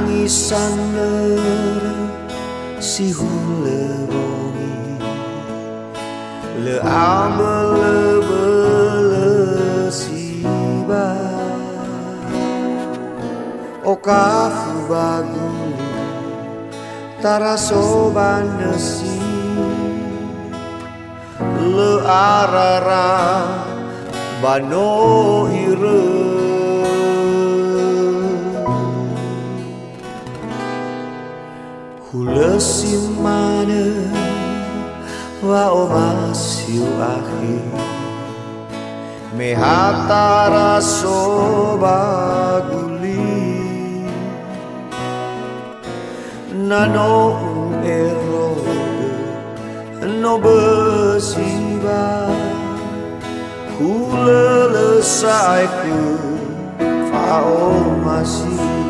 mayangi saner si hule bongi le abele bele si ba. O kafu bagu tarasoban nesi le arara bano ire Hula simane wa o masiu ahi Me hatara soba guli. Nano erobe no besiba Hula lesai ku fa o masiu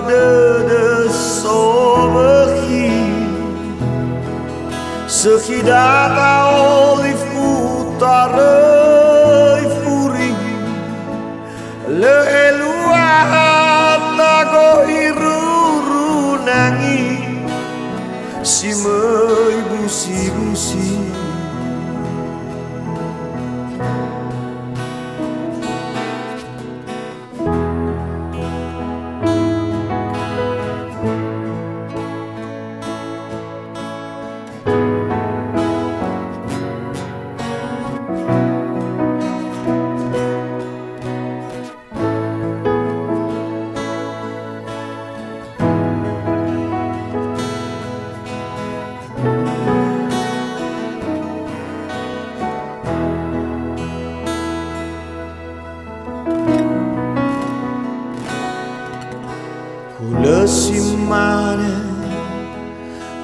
de soberchi Sechidata olif putarei furi Le eluata go iruru nangi Si mei busi busi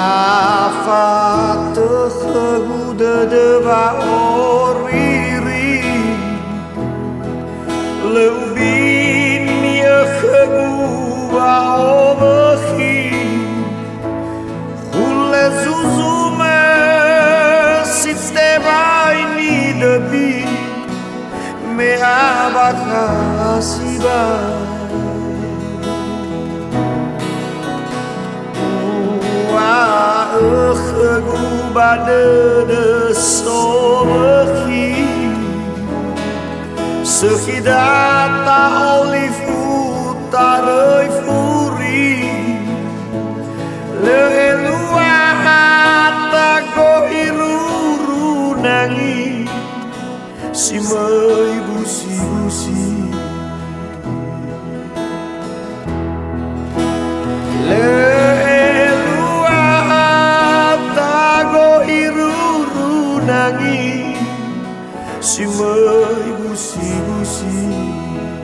a Afată hăgudă de vaoriri Lăubim e hăguba obăhi Hule zuzume sistema inidăbi Me abacasibai bade de Sechidata olifu tarei furi 是我有是不是